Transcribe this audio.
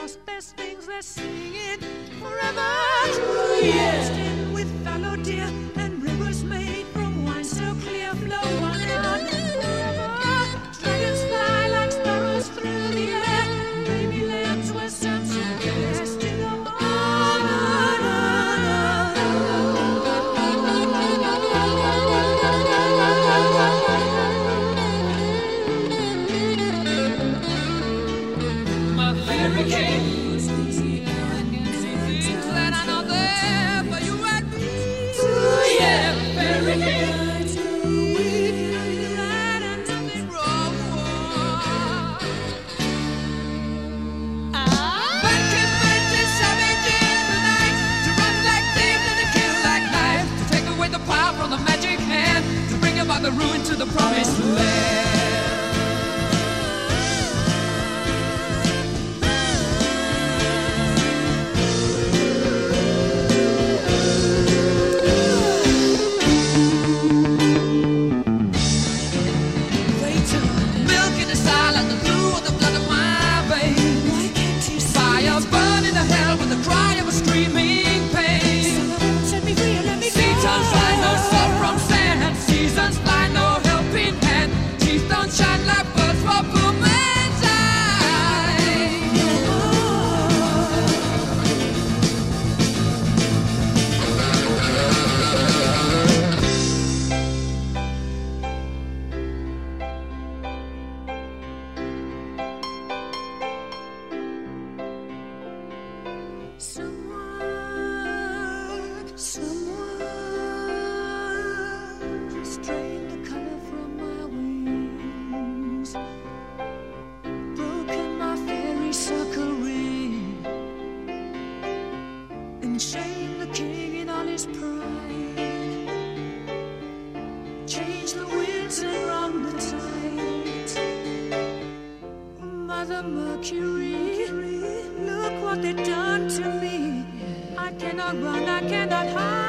lost best things they're singing forever true. Yes. promised land. Someone, someone drained the color from my wings. Broken my fairy. And shamed the king in all his pride. Changed the winds and the tide. Mother Mercury. cannot I cannot hide.